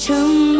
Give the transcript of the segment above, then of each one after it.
成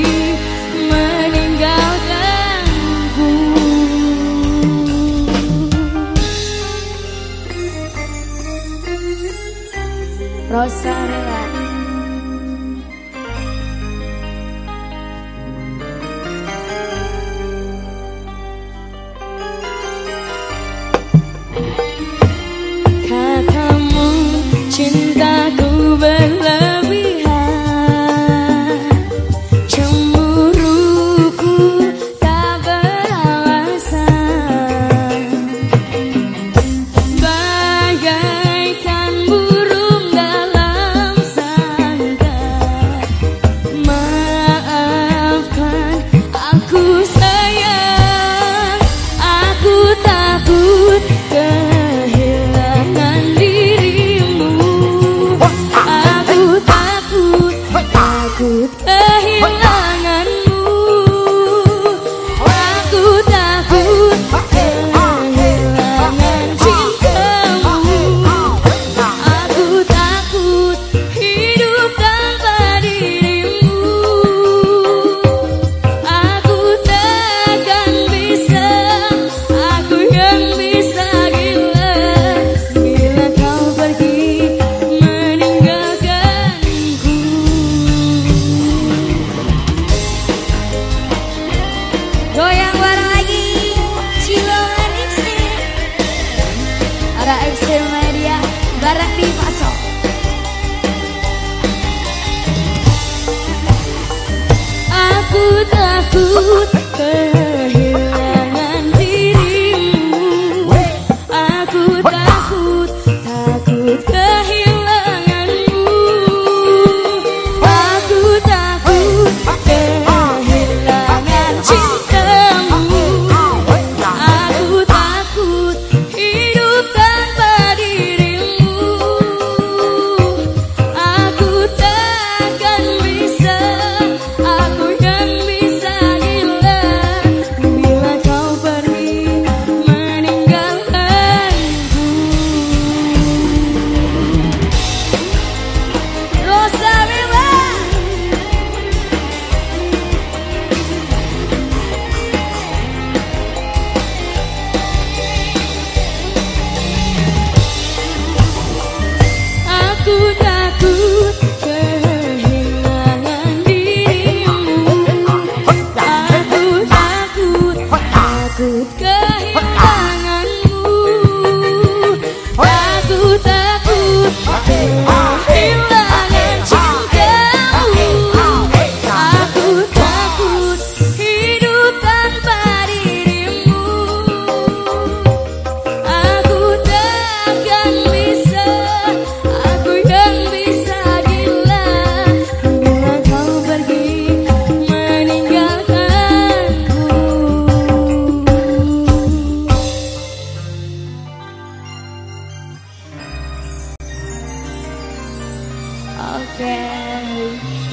Hey, Ekstremedia Ekstrim Media Barak di Pasok Aku takut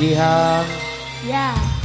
Yeah. Yeah.